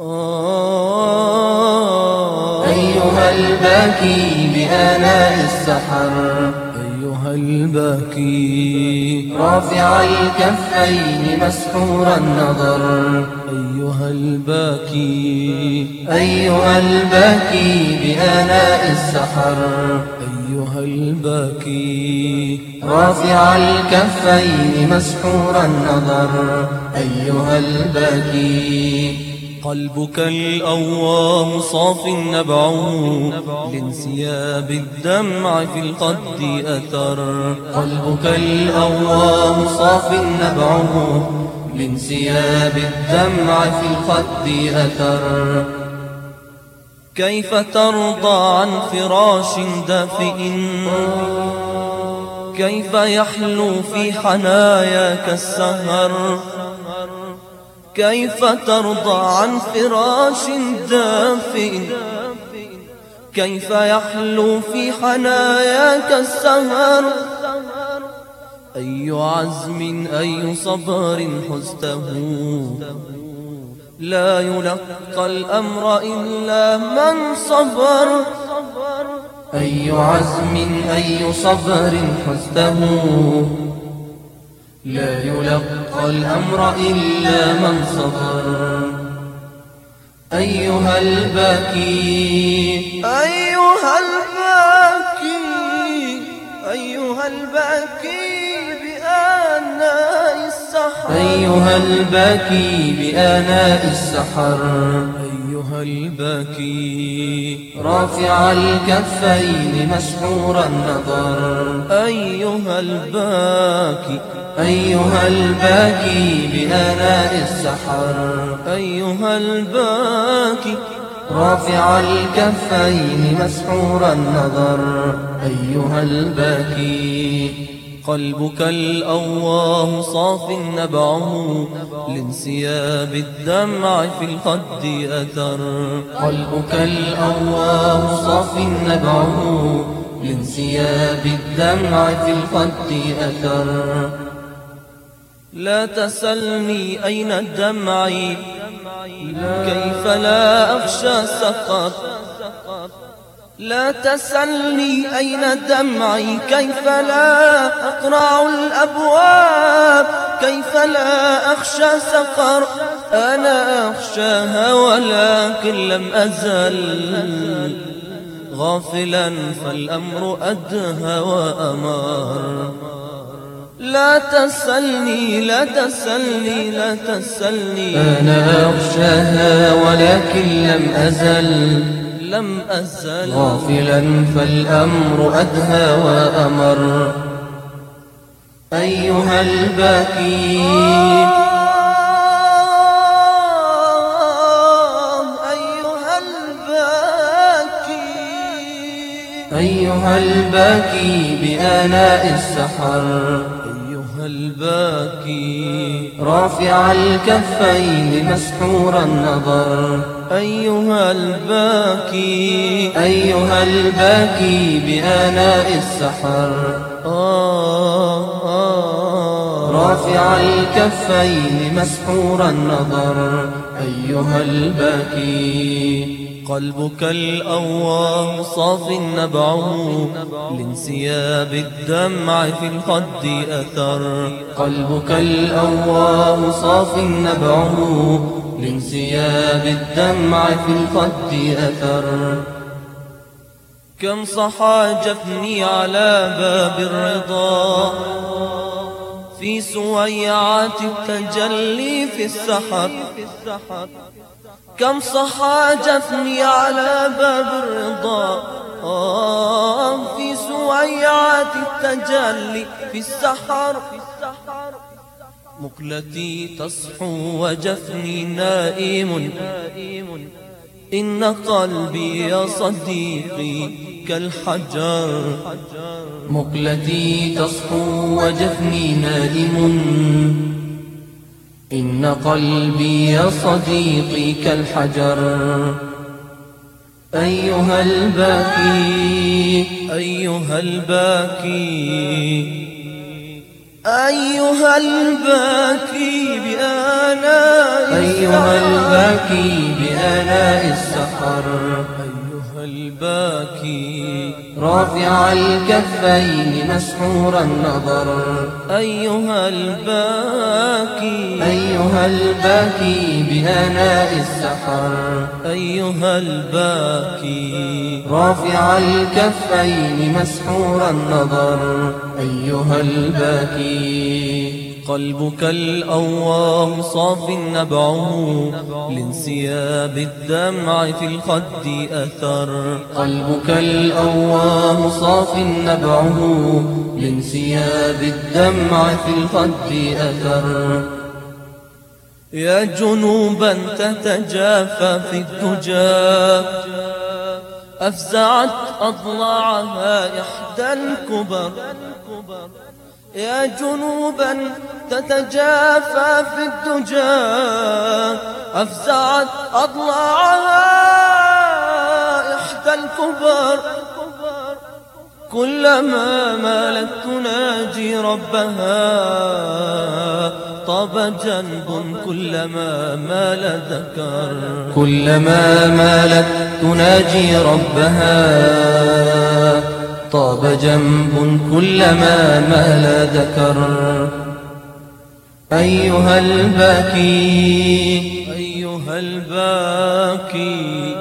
أيها الباكي بآناء السحر. أيها الباكي. رافع الكفين مسحور النظر. أيها الباكي. أيها الباكي بآناء السحر. أيها الباكي. رافع الكفين مسحور النظر أيها الباكي. قلبك الأوام صاف نبعه لانسياب الدمع في القد أثر. قلبك الأوام صاف نبعه لانسياب الدمع في الخد أثر. كيف ترضى عن فراش دافئ؟ كيف يحلو في حناياك السهر كيف ترضى عن فراش دافئ؟ كيف يحلو في حناياك السهر أي عزم أي صبر حزته؟ لا يلقى الأمر إلا من صبر. أي عزم أي صبر حزته. لا يلقى الأمر إلا من صبر. أيها الباكي أيها الباكي أيها الباكي. أيها الباكي بآناء السحر. أيها الباكي رافع الكفين مسحور النظر. أيها الباكي أيها الباكي بآناء السحر. أيها الباكي رافع الكفين مسحور النظر. أيها الباكي قلبك الأواه صاف نبعه لانسياب الدمع في الخد أثر. قلبك الأواه صاف نبعه لانسياب الدمع في الخد أثر. لا تسلني أين دمعي كيف لا أخشى سقط؟ لا تسلني أين دمعي كيف لا أقرع الأبواب؟ كيف لا أخشى سقر؟ أنا أخشاها ولكن لم أزل. غافلا فالأمر أدهى وأمر. لا تسلني لا تسلني لا تسلني أنا أخشاها ولكن لم أزل. لم أزل. غافلا فالأمر أدهى وأمر. أيها الباكي. أيها الباكي. أيها الباكي بآناء السحر. أيها الباكي. رافع الكفين مسحور النظر. أيها الباكي أيها الباكي بآناء السحر. آه آه رافع الكفين مسحور النظر. أيها الباكي. قلبك الأواه صاف نبعه لانسياب الدمع في الخد أثر. قلبك الأواه صاف نبعه لانسياب الدمع في الخد أثر. كم صحى جفني على باب الرضا. في سويعات التجلي في السحر. كم صحى جفني على باب الرضا. في سويعات التجلي في السحر. مقلتي تصحو وجفني نائم. إن قلبي يا صديقي كالحجر. مقلتي تصحو وجفني نائم. إن قلبي يا صديقي كالحجر. أيها الباكي أيها الباكي أيها الباكي بآناء أيها الباكي بآناء السحر أيها الباكي. رافع الكفين مسحور النظر أيها الباكي. أيها الباكي بآناء السحر. أيها الباكي. رافع الكفين مسحور النظر أيها الباكي. قلبك الأواه صاف نبعه لانسياب الدمع في الخد أثر. قلبك الأواه صاف نبعه لانسياب الدمع في الخد أثر. يا جنوبا تتجافى في الدجى. أفزعت أضلاعها إحدى الكبر. يا جنوبا تتجافى في الدجى. أفزعت أضلاعها إحدى الكبر كلما مالت تناجي ربها طاب جنب كلما مال ذكر. كلما مالت تناجي ربها. طاب جنب كلما مال ذكر. أيها الباكي أيها الباكي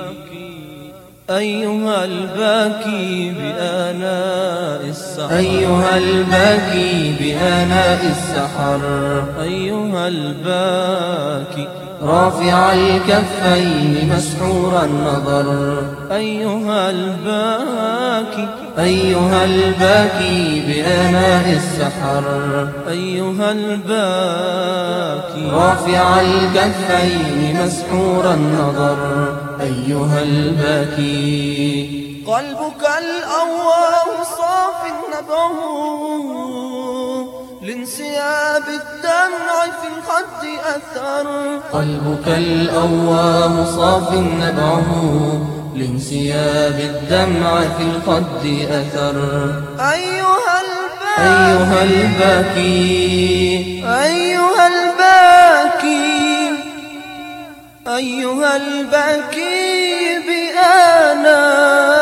أيها الباكي بآناء السحر. أيها الباكي بآناء السحر. أيها الباكي رافع الكفين مسحور النظر أيها الباكي أيها الباكي بآناء السحر. أيها الباكي رافع الكفين مسحور النظر أيها الباكي قلبك الأواه صاف نبعه لانسياب الدمع في الخد أثر. قلبك الأواه صاف نبعه لانسياب الدمع في الخد أثر. أيها أيها الباكي الباكي أيها الباكي أيها الباكي بآناء